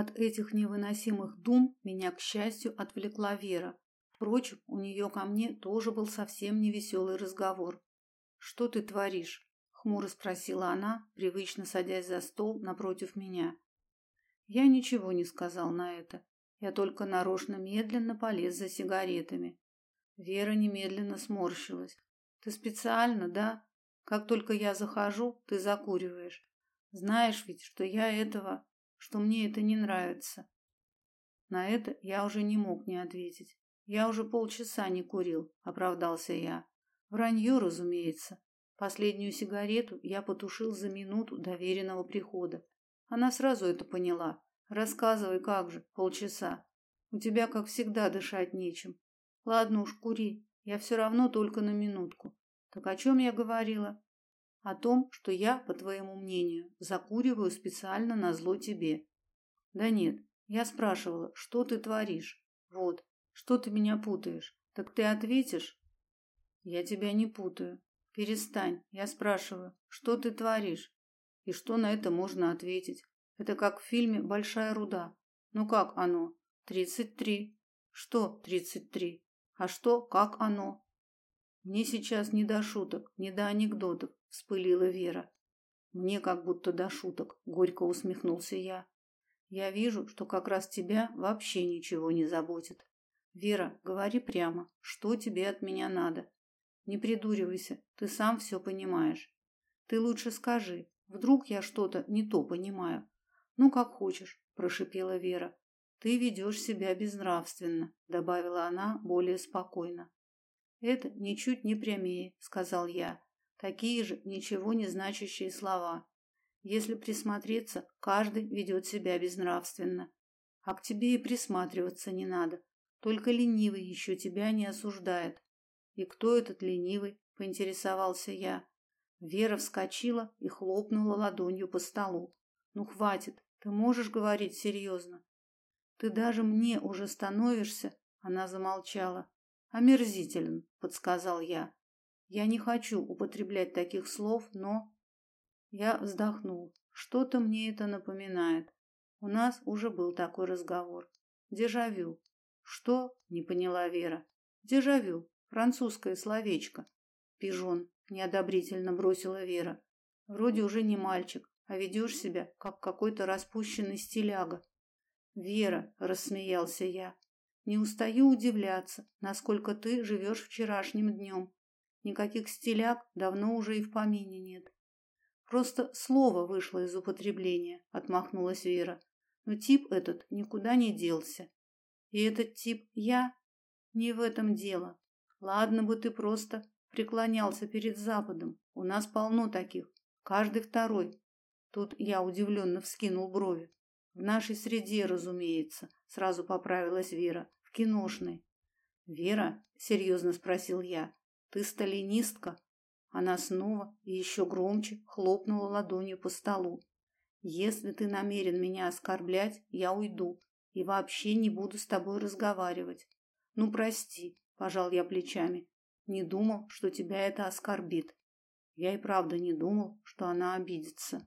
От этих невыносимых дум меня, к счастью, отвлекла Вера. Впрочем, у нее ко мне тоже был совсем невеселый разговор. «Что ты творишь?» — хмуро спросила она, привычно садясь за стол напротив меня. Я ничего не сказал на это. Я только нарочно медленно полез за сигаретами. Вера немедленно сморщилась. «Ты специально, да? Как только я захожу, ты закуриваешь. Знаешь ведь, что я этого что мне это не нравится. На это я уже не мог не ответить. Я уже полчаса не курил, оправдался я. Вранье, разумеется. Последнюю сигарету я потушил за минуту доверенного прихода. Она сразу это поняла. Рассказывай, как же, полчаса. У тебя, как всегда, дышать нечем. Ладно уж, кури. Я все равно только на минутку. Так о чем я говорила? О том, что я, по твоему мнению, закуриваю специально на зло тебе. Да нет, я спрашивала, что ты творишь? Вот, что ты меня путаешь? Так ты ответишь? Я тебя не путаю. Перестань, я спрашиваю, что ты творишь? И что на это можно ответить? Это как в фильме Большая руда. Ну как оно? Тридцать три. Что тридцать три? А что, как оно? Мне сейчас не до шуток, не до анекдотов вспылила Вера. Мне как будто до шуток, горько усмехнулся я. Я вижу, что как раз тебя вообще ничего не заботит. Вера, говори прямо, что тебе от меня надо? Не придуривайся, ты сам все понимаешь. Ты лучше скажи, вдруг я что-то не то понимаю. Ну как хочешь, прошипела Вера. Ты ведешь себя безнравственно, добавила она более спокойно. Это ничуть не прямее, сказал я. Такие же ничего не значащие слова. Если присмотреться, каждый ведет себя безнравственно. А к тебе и присматриваться не надо. Только ленивый еще тебя не осуждает. И кто этот ленивый? поинтересовался я. Вера вскочила и хлопнула ладонью по столу. Ну хватит, ты можешь говорить серьезно? Ты даже мне уже становишься, она замолчала. Омерзителен, подсказал я. Я не хочу употреблять таких слов, но я вздохнул. Что-то мне это напоминает. У нас уже был такой разговор. Дежавю. Что? Не поняла Вера. Дежавю. Французское словечко. Пижон. Неодобрительно бросила Вера. Вроде уже не мальчик, а ведешь себя, как какой-то распущенный стиляга. Вера, рассмеялся я. Не устаю удивляться, насколько ты живешь вчерашним днем. Никаких стиляк давно уже и в помине нет. Просто слово вышло из употребления, отмахнулась Вера. Но тип этот никуда не делся. И этот тип я? Не в этом дело. Ладно бы ты просто преклонялся перед Западом. У нас полно таких, каждый второй. Тут я удивленно вскинул брови. В нашей среде, разумеется, сразу поправилась Вера, киношной. Вера, серьезно спросил я, ты сталинистка? Она снова и еще громче хлопнула ладонью по столу. Если ты намерен меня оскорблять, я уйду и вообще не буду с тобой разговаривать. Ну прости, пожал я плечами. Не думал, что тебя это оскорбит. Я и правда не думал, что она обидится.